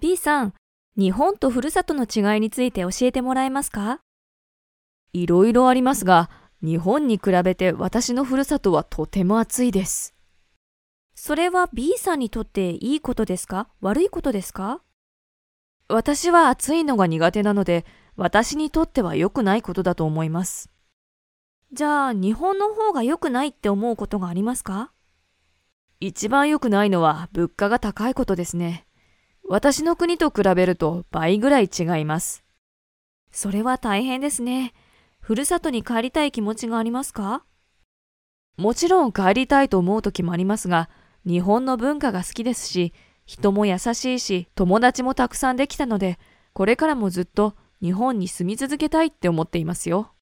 B さん、日本とふるさとの違いについて教えてもらえますか？いろいろありますが、日本に比べて私のふるさとはとても暑いです。それは B さんにとっていいことですか？悪いことですか？私は暑いのが苦手なので、私にとっては良くないことだと思います。じゃあ、日本の方が良くないって思うことがありますか？一番良くないのは物価が高いことですね。私の国と比べると倍ぐらい違います。それは大変ですね。ふるさとに帰りたい気持ちがありますか？もちろん帰りたいと思う時もありますが、日本の文化が好きですし、人も優しいし、友達もたくさんできたので、これからもずっと日本に住み続けたいって思っていますよ。